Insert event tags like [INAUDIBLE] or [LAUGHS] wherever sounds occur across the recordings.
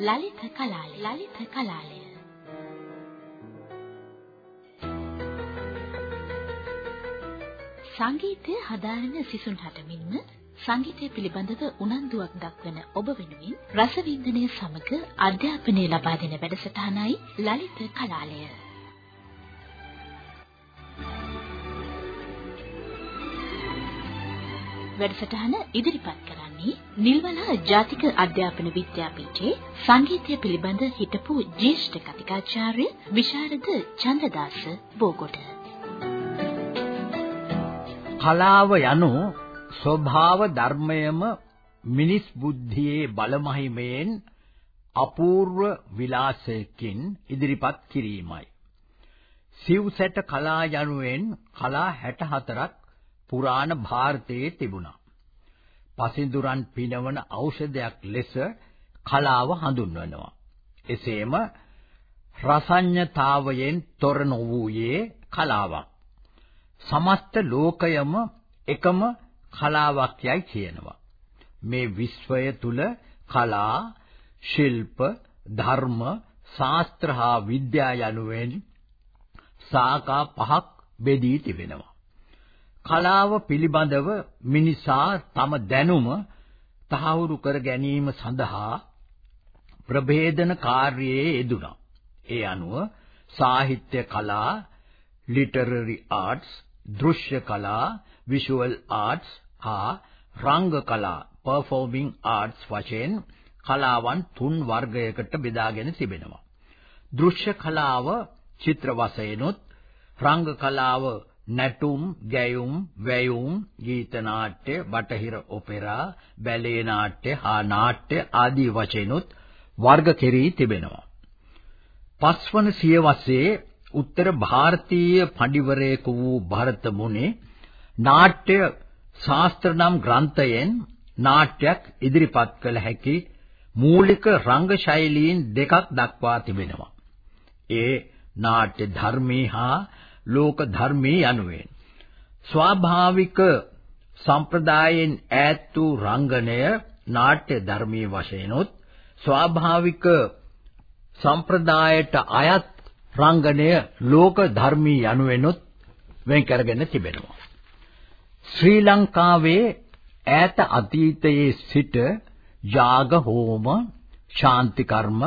ලලිත කලාලය ලලිත කලාලය සංගීතය හදාරන සිසුන් හටමින්ම සංගීතය පිළිබඳව උනන්දුවක් දක්වන ඔබ වෙනුවෙන් රසවින්දනය සමග අධ්‍යාපනය ලබා දෙන වැඩසටහනයි ලලිත කලාලය. වැඩසටහන ඉදිරිපත් කරන්නේ නිල්වලා ජාතික අධ්‍යාපන විද්‍යාපීඨයේ සංගීතය පිළිබඳ හිටපු ජ්‍යෙෂ්ඨ කතිකාචාර්ය විශාරද චන්දදාස බෝගොඩ. කලාව යනු ස්වභාව ධර්මයම මිනිස් බුද්ධියේ බලමහිමයෙන් අපූර්ව විලාසයකින් ඉදිරිපත් කිරීමයි. සිව්සැට කලා යනුවෙන් කලා 64ක් පුරාණ භාරතයේ තිබුණා. පසින්දුරන් පිනවන ඖෂධයක් ලෙස කලාව හඳුන්වනවා. එසේම රසඤ්ඤතාවයෙන් තොර නොවූයේ කලාවක්. සමස්ත ලෝකයම එකම කලාවක් යයි කියනවා. මේ විශ්වය තුල කලා, ශිල්ප, ධර්ම, ශාස්ත්‍ර හා විද්‍යා යනුවෙන් සාකා පහක් බෙදී තිබෙනවා. කලාව පිළිබඳව මිනිසා තම දැනුම තහවුරු කර ගැනීම සඳහා ප්‍රභේදන කාර්යයේ යෙදුණා. ඒ අනුව සාහිත්‍ය කලා, ලිටරරි ආර්ට්ස්, දෘශ්‍ය කලා, විෂුවල් ආර්ට්ස් හා රංග කලා, පර්ෆෝමින් ආර්ට්ස් වශයෙන් කලාවන් තුන් වර්ගයකට බෙදාගෙන තිබෙනවා. දෘශ්‍ය කලාව චිත්‍ර වශයෙන්ුත් රංග කලාව නැටුම්, ගැයුම්, වැයුම්, ගීත නාට්‍ය, බටහිර ඔපෙරා, බැලේ නාට්‍ය හා නාට්‍ය ආදී වශයෙන්ුත් වර්ග කෙරී තිබෙනවා. පස්වන සියවසේ උත්තර ಭಾರತೀಯ පඬිවරයෙකු වූ භරත මුනේ නාට්‍ය ශාස්ත්‍ර නම් ග්‍රන්ථයෙන් නාට්‍යයක් ඉදිරිපත් කළ හැකි මූලික රංග ශෛලීන් දෙකක් දක්වා තිබෙනවා. ඒ නාට්‍ය ධර්මී හා ලෝක ධර්මී යනුවෙන් ස්වාභාවික සම්ප්‍රදායෙන් ඈත් වූ රංගනය නාට්‍ය ධර්මී වශයෙන්ුත් ස්වාභාවික සම්ප්‍රදායට අයත් රංගනය ලෝක ධර්මී යනුවෙනුත් වෙන් කරගෙන තිබෙනවා. ශ්‍රී ලංකාවේ ඈත අතීතයේ සිට යාග හෝම ශාන්ති කර්ම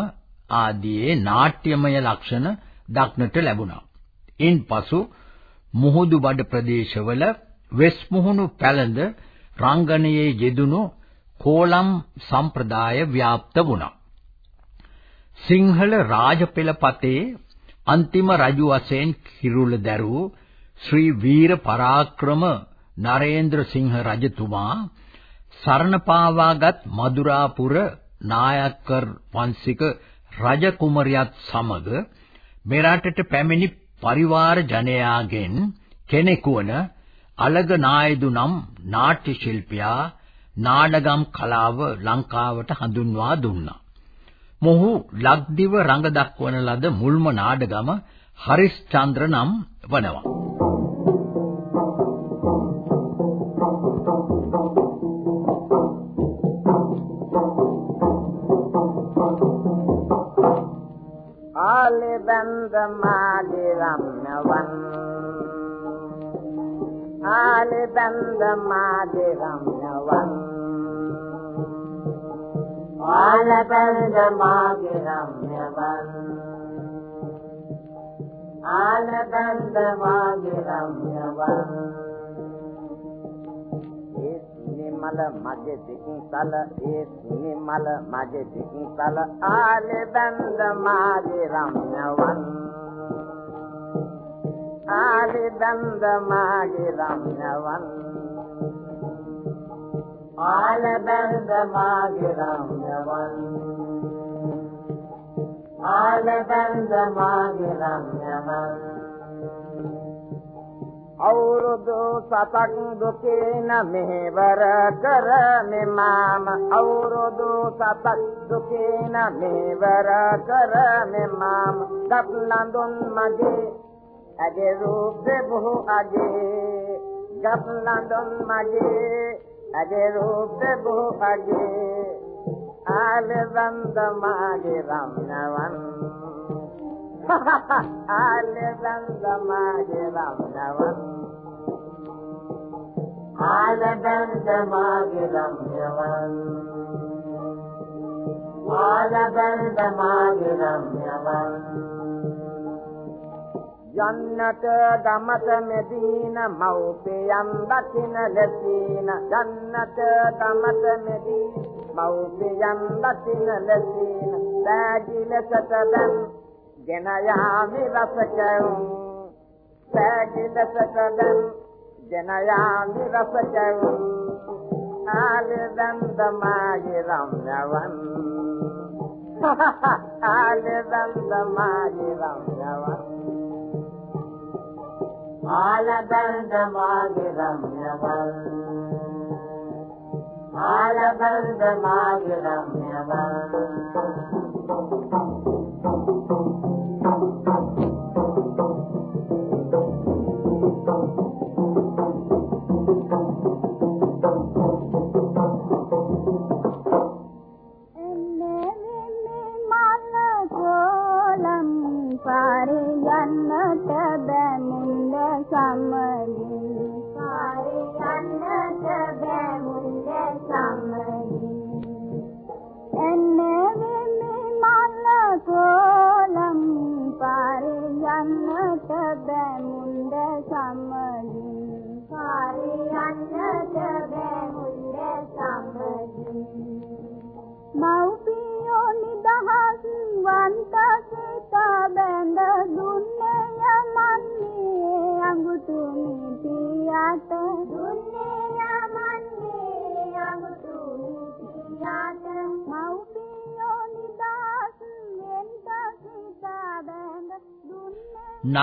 ආදී නාට්‍යමය ලක්ෂණ දක්නට ලැබුණා. ඉන්පසු මුහුදු බඩ ප්‍රදේශවල වෙස් මුහුණු පැලඳ රංගනයේ යෙදුණු කෝලම් සම්ප්‍රදාය ව්‍යාප්ත වුණා. සිංහල රාජපෙළපතේ අන්තිම රජු වශයෙන් කිරුළ දැරූ ශ්‍රී වීර පරාක්‍රම නරේන්ද්‍ර සිංහ රජතුමා සරණ පාවාගත් මදුරාපුර නායකර් වංශික රජ කුමරියත් සමග මෙරටට පැමිණි පරිවාර ජනයාගෙන් කෙනෙකු වන අලග නායදු නම් නාට්‍ය ශිල්පියා නාඩගම් කලාව ලංකාවට හඳුන්වා දුන්නා. මොහු ලක්දිව රඟ දක්වන ලද මුල්ම නාඩගම හරිස්චන්ද්‍ර නම් වනවා. ආලේ බඳ ආලේ බඳ මාගේ රම්නවන් ආලේ බඳ මාගේ රම්නවන් ආලේ බඳ මාගේ රම්නවන් මල මගේ දික්සල ඒ නිමල මගේ දික්සල ආලේ බඳ මාගේ රම්යවන් ආලේ බඳ මාගේ රම්යවන් ආලේ බඳ මාගේ රම්යවන් ආලේ බඳ මාගේ රම්යවන් අවුරුදු සතක් දුකේන මෙහෙවර කර මෙමාම අවුරුදු සතක් දුකේන මෙහෙවර කර මෙමාම अगे रूप से बहु आगे गप लांडन मागे अगे रूप से बहु आगे आल रंद मागे राम नवन आल रंद मागे राम नवन आल रंद मागे राम नवन आल रंद मागे राम नवन යන්නට දමත මෙදීන මෞපියම් දකින ලෙසින යන්නට දමත මෙදීන මෞපියම් දකින ලෙසින සෑජි ලෙසට දැන් ගෙන යාමි රසකැවුම් සෑජි ලෙසට දැන් ගෙන යාමි රසකැවුම් ආලෙදන් දමාගේ රම්යවන් ආලෙදන් [LAUGHS] දමාගේ රම්යවන් माल दर्द माल माल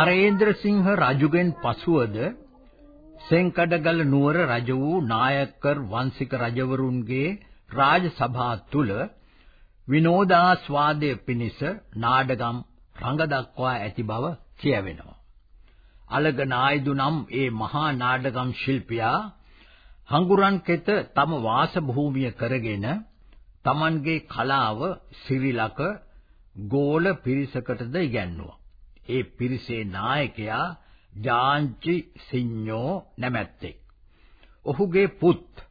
නරේන්ද්‍ර සිංහ රජුගෙන් පසුවද සෙන්කඩගල නුවර රජ වූ නායකර් වංශික රජවරුන්ගේ රාජ සභා තුල විනෝදාස්වාදයේ පිණිස නාඩගම් රඟ දක්වා ඇති බව කියවෙනවා. අලග නායිදු නම් ඒ මහා නාඩගම් ශිල්පියා හංගුරන් කෙත තම වාස භූමිය කරගෙන Tamanගේ කලාව සිරිලක ගෝල පිරිසකටද ඉගැන්නුවා. ඒ පිරිසේ නායකයා ජාන්චි සිඤ්ඤෝ නැමැත්තෙක්. ඔහුගේ පුත්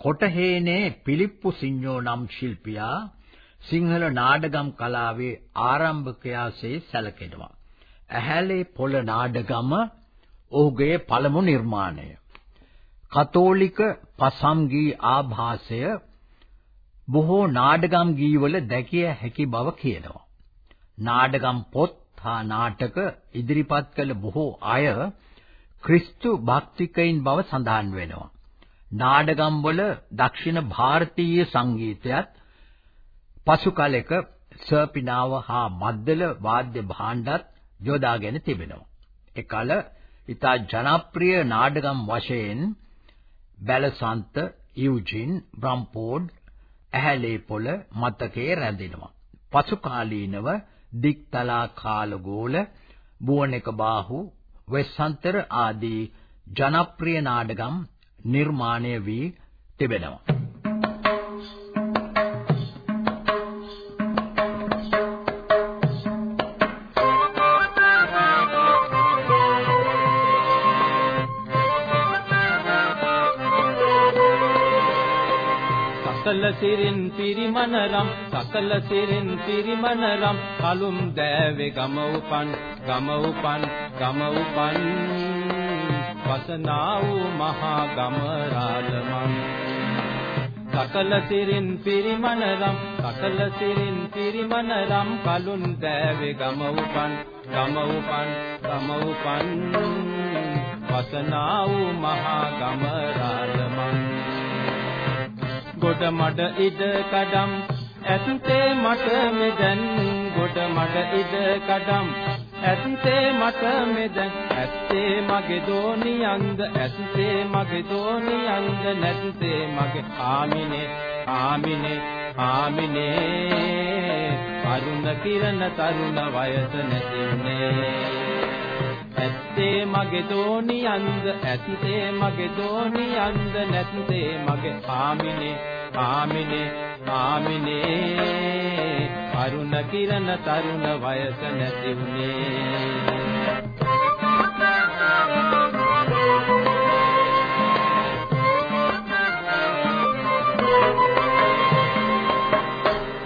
කොටහේනේ පිලිප්පු සිඤ්ඤෝ නම් ශිල්පියා සිංහල නාඩගම් කලාවේ ආරම්භකයාසේ සැලකෙනවා. ඇහැලේ පොළ නාඩගම ඔහුගේ පළමු නිර්මාණය. කතෝලික පසම්ගී ආభాසය බොහෝ නාඩගම් ගීවල දැකිය හැකි බව කියනවා. නාඩගම් පොත් හා නාටක ඉදිරිපත් කළ බොහෝ අය ක්‍රිස්තු භක්තිකයින් බව සඳහන් වෙනවා. නාඩගම් වල දක්ෂිණ ಭಾರತೀಯ සංගීතයත් පසු කලෙක සර්පිනාව හා මද්දල වාද්‍ය භාණ්ඩත් යොදාගෙන තිබෙනවා. එකල ඉතා ජනප්‍රිය නාඩගම් වශයෙන් බැලසන්ත, යූජින්, බ්‍රම්පෝඩ්, ඇහැලේ පොළ මතකයේ රැඳෙනවා. පසු කාලීනව දික්තලා කාලගෝල, බුවණක බාහු, වෙස්සන්තර ආදී ජනප්‍රිය නාඩගම් නිර්මාණය වී තිබෙනවා. සකල සිරින් පිරිමනරම් සකල සිරින් පිරිමනරම් කලුම් දෑවේ ගම උපන් ගම උපන් ගම උපන්. වසනා වූ මහා ගම රාජමන් සකල සිරින් පිරිමනරම් සකල සිරින් පිරිමනරම් කලුම් දෑවේ ගම උපන් ගම උපන් ගම උපන්. වසනා වූ මහා ගම රාජමන් ගොඩ මඩ ඉද කඩම්. ඇත්තේ මට මෙදන් ගොඩ මඩ ඉද කඩම්. ඇත්තේ මට මෙදන් ඇත්තේ මගේ දෝනියන්ද ඇත්තේ මගේ දෝනියන්ද නැත්තේ මගේ ආමිනේ ආමිනේ ආමිනේ. අරුණ කිරණ තරුණ වයස නැතිනේ. ඇත්තේ මගේ දෝනියන්ද ඇත්තේ මගේ දෝනියන්ද නැත්තේ මගේ ආමිනේ. ආමිනේ ආමිනේ අරුණ කිරණ තරුණ වයස නැති උනේ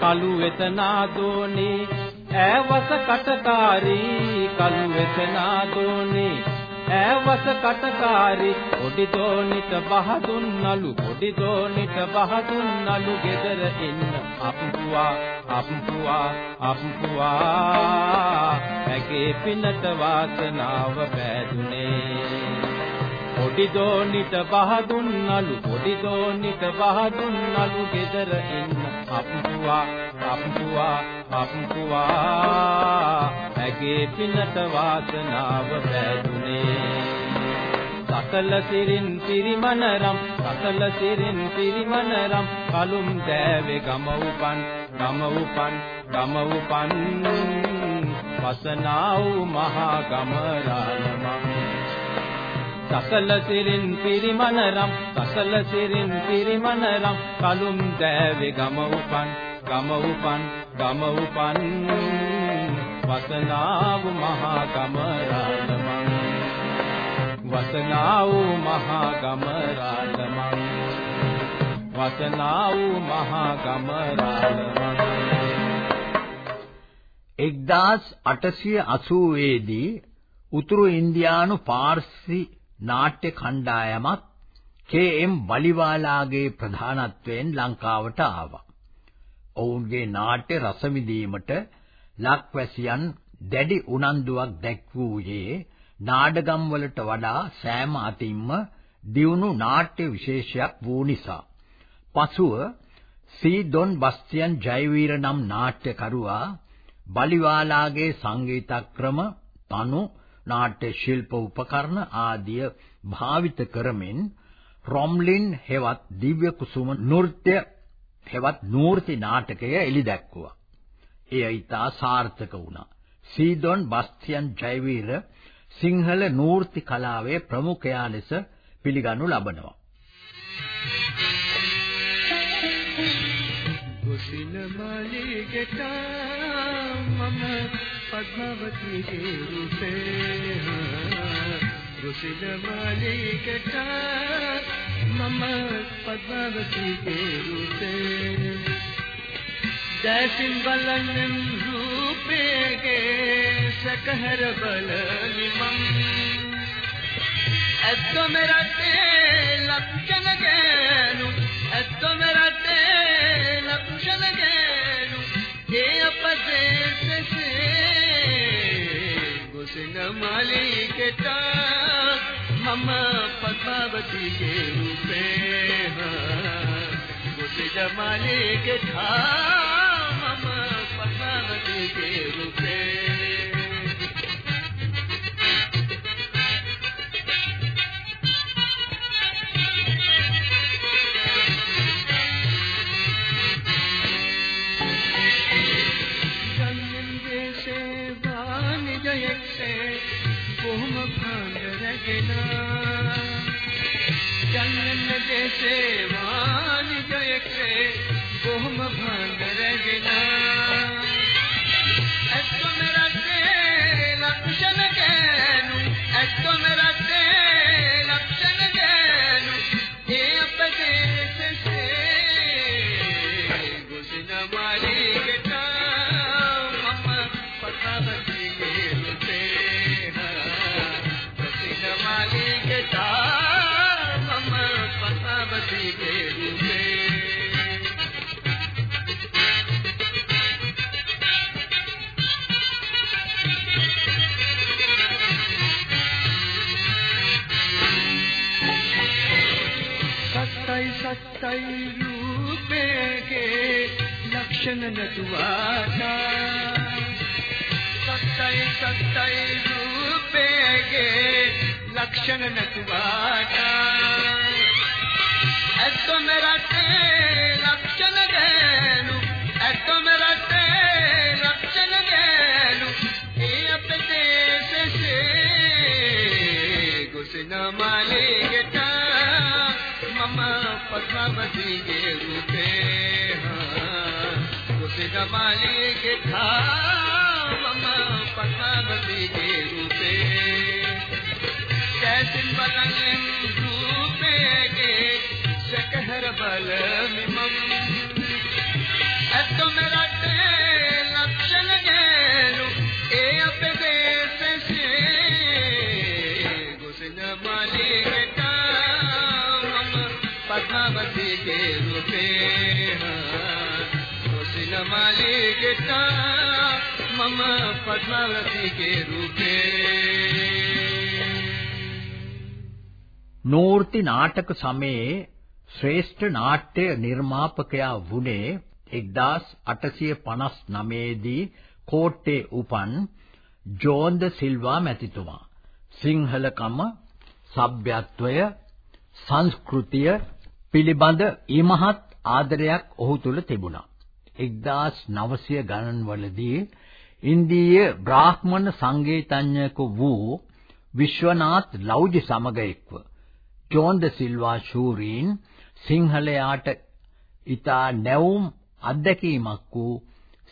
කලු වෙත නාදෝනේ ඈවස කටකාරී කලු වෙත නාදෝනේ ඈවස කටකාරී පොඩි දෝනිට බහදුන් නලු පොඩි දෝනිට බහදුන් නලු ගෙදර ඉන්න අප්පුවා අප්පුවා අප්පුවා ඇගේ පිනට වාසනාව පෑදුනේ. පොඩි දෝනිට බහදුන් නලු පොඩි දෝනිට බහදුන් නලු ගෙදර ඉන්න අප්පුවා අප්පුවා අප්පුවා ඇගේ පිනට වාසනාව පෑදුනේ. සකල සිරින් පිරිමනරම් සකල සිරින් පිරිමනරම් කලුම් දෑවේ ගම උපන් ගම උපන් ගම උපන්. වසනා වූ මහා ගම රාලමං සකල සිරින් පිරිමනරම් සකල සිරින් පිරිමනරම් කලුම් දෑවේ ගම උපන් ගම උපන්. ගම උපන් වසනාව මහා ගම රාජමං වසනාව මහා ගම රාජමං වසනාව මහා ගම රාජමං 1880 දී උතුරු ඉන්දියානු පාර්සි නාට්‍ය කණ්ඩායමක් කේ.එම්. බලිවාලාගේ ප්‍රධානත්වයෙන් ලංකාවට ආවා. ඔවුන්ගේ නාට්‍ය රස විඳීමට ලක්වැසියන් දැඩි උනන්දුවක් දැක්වූයේ නාඩගම් වලට වඩා සෑම අතින්ම දියුණු නාට්‍ය විශේෂයක් වූ නිසා. පසුව සී ඩොන් බස්තියන් ජයවීර නම් නාට්‍යකරුවා බලිවාලාගේ සංගීතක්‍රම තනු නාට්‍ය ශිල්ප උපකරණ ආදිය භාවිත කරමින් රොම්ලින් හෙවත් දිව්‍ය කුසුම නෘත්‍ය හෙවත් නූර්ති නාටකය එළිදැක්වුවා. එය ඉතා සාර්ථක වුණා. සීදොන් බස්තියන් ජයවීර සිංහල නූර්ති කලාවේ ප්‍රමුඛයා ලෙස පිළිගනු ලබනවා. ගොසින මලිකට මම පద్මවතී රූපේ ගොසින මලිකට मम पद्मावती के रूपे जैसिन बलन रूपे के सकहर बल निमम एतो मेरा ते लक्षण गैनु एतो मेरा ते लक्षण गैनु ये अपदेश से हम पद्मावती के रूपे हैं। कुछ जमाने के खा ಸೇವ सत्तै रूपे के लक्षण न दुआ था। सत्तै सत्तै रूपे के लक्षण न दुआ था ऐसो तो मेरा ते लक्षण गैलू ऐसो तो मेरा ते लक्षण गैलू, ये अपने से से गुस्सा माले पद्मावती के रूपे उसे हा कुताली खे पद्मावती के रूपे। कैसे बन रूपे के शहर बल ගෙටා මම පద్මාවතීගේ රූපේ. නූර්ති නාටක සමයේ ශ්‍රේෂ්ඨ නාට්‍ය නිර්මාපකයා වුණේ 1859 දී කෝට්ටේ උපන් ජෝන් ද සිල්වා මැතිතුමා. සිංහලකම සભ્યත්වය සංස්කෘතිය පිළිබඳ ඊමහත් ආදරයක් ඔහු තුල තිබුණා. 1900 ගණන්වලදී ඉන්දීය බ්‍රාහ්මණ සංගීතඥයෙකු වූ විශ්වනාත් ලෞජි සමග එක්ව ජෝන් ද සිල්වා ෂූරීන් සිංහලයාට ඊතා නැවුම් අත්දැකීමක් වූ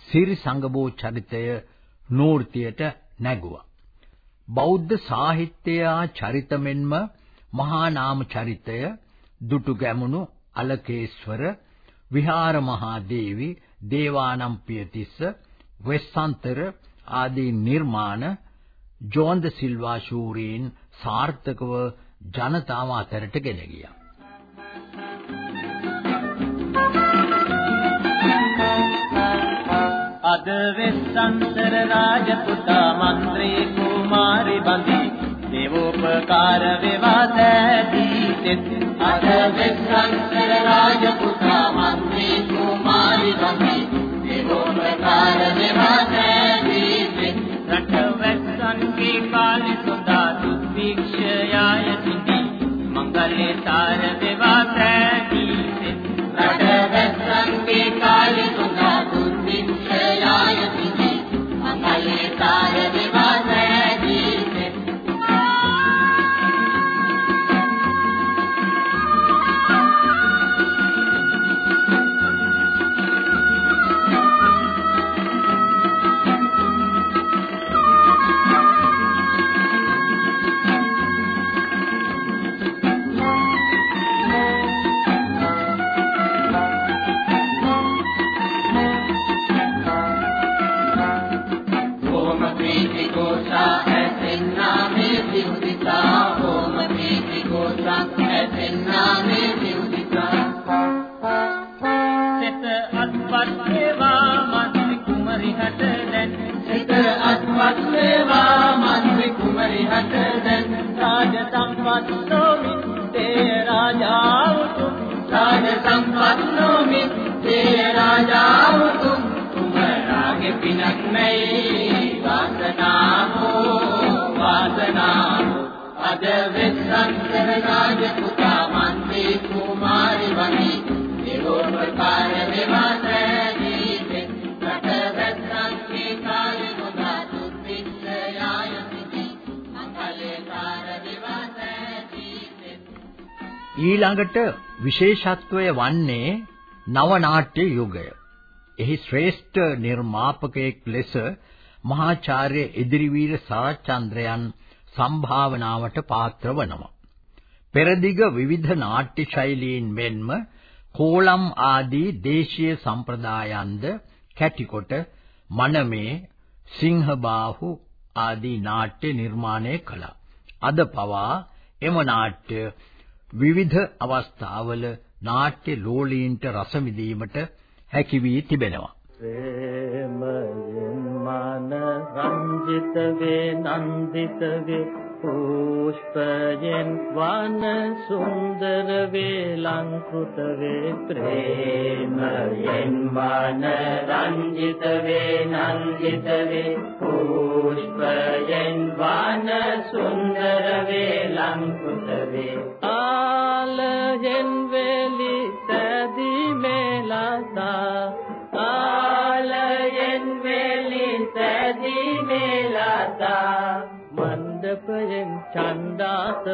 සිරි සංගබෝ චරිතය නූර්තියට නැගුවා. බෞද්ධ සාහිත්‍යයා චරිත මෙන්ම මහා නාම චරිතය දුටු ගැමුණු අලකේශ්වර විහාර මහා දේවි දේවානම්පියතිස්ස වෙස්සන්තර ආදී නිර්මාණ ජෝන්ද සිල්වා ශූරීන් සාර්ථකව ජනතාව අතරට ගෙන ගියා. අද වෙස්සන්තර රාජපුතා මන්ත්‍රී කුමාරි බඳි දේවෝපකාර වේවා තැදී තෙත් අද වෙස්සන්තර රාජපුතා මන්ත්‍රී කුමාරි බඳි काल तदा दुर्भीक्षयायति मङ्गले तार देवाङ्गे काल तदा दुर्भीक्षया मङ्गले तार හට දැන් රාජ සම්පත් නොමින් තේ රාජා උතුම් රාජ සම්පත් නොමින් තේ රාජා උතුම් කුමරාගේ පිනක් නැයි වාසනාවෝ වාසනාවෝ අද වෙස්සන්තර රාජ පුතා ඊළඟට විශේෂත්වය වන්නේ නව නාට්‍ය යුගය. එහි ශ්‍රේෂ්ඨ නිර්මාපකයෙක් ලෙස මහාචාර්ය ඉදිරිවීර සරච්චන්ද්‍රයන් සම්භාවනාවට පාත්‍ර වනවා. පෙරදිග විවිධ නාට්‍ය ශෛලීන් මෙන්ම කෝලම් ආදී දේශීය සම්ප්‍රදායන්ද කැටිකොට මනමේ සිංහබාහු ආදී නාට්‍ය නිර්මාණය කළා. අද පවා එම නාට්‍ය විවිධ අවස්ථාවල නාට්‍ය ලෝලීන්ට රස විඳීමට හැකි වී තිබෙනවා. ප්‍රේමයෙන් මන රංජිත වේ නන්දිත වේ පුෂ්පයෙන් වන සුන්දර වේ ලංකෘත වේ ප්‍රේමයෙන් මන රංජිත වේ නන්දිත වේ පුෂ්පයෙන් වන සුන්දර වේ ලංකෘත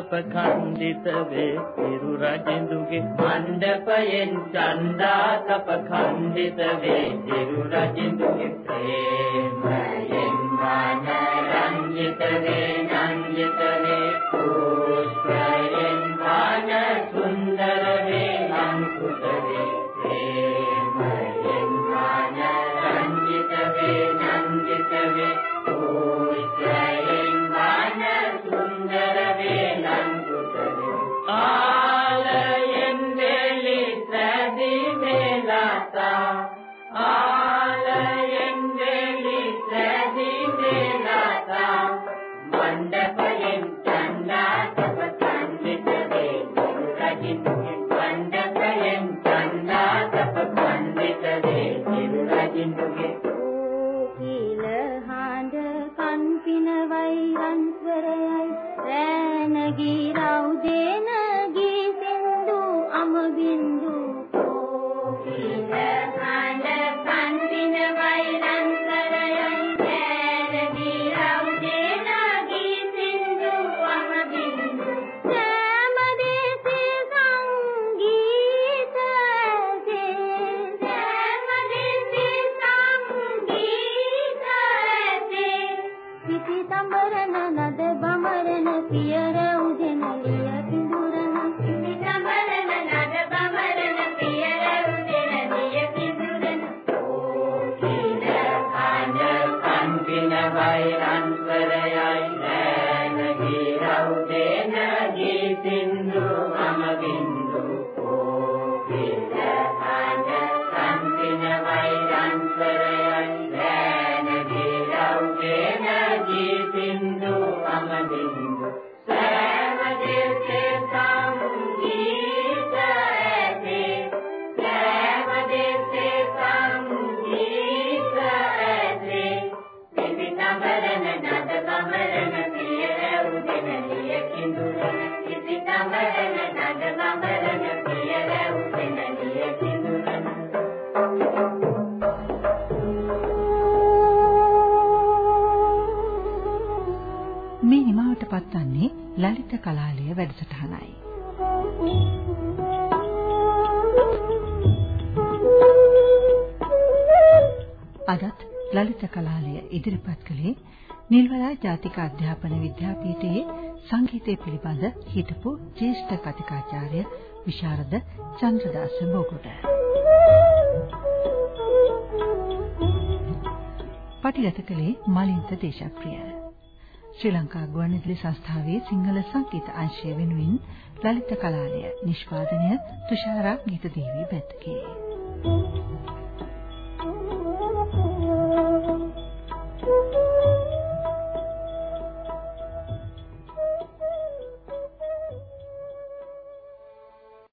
තපඛණ්ඩිත වේ හිරු රජින්දුගේ මණ්ඩපයෙන් ඡණ්ඩා තපඛණ්ඩිත වේ හිරු රජින්දුගේ ප්‍රේමයෙන් මනරංජිත වේ නංජිත වේ පුෂ්පය කලාලය වැඩසටහනයි. අදත් ලලිත කලාලය ඉදිරිපත් කළේ නිල්වලා ජාතික අධ්‍යාපන විද්‍යාපීඨයේ සංගීතය පිළිබඳ හිටපු ජ්‍යෙෂ්ඨ කතිකාචාර්ය විශාරද චන්ද්‍රදාස බෝගොඩ. පටිගත කළේ මලින්ත දේශප්‍රිය. ශ්‍රී ලංකා ගුවන්විදුලි සංස්ථාවේ සිංහල සංගීත අංශය වෙනුවෙන් ලලිත කලාලය නිෂ්පාදනය තුෂාරා ගීතදේවී බැත්කේ.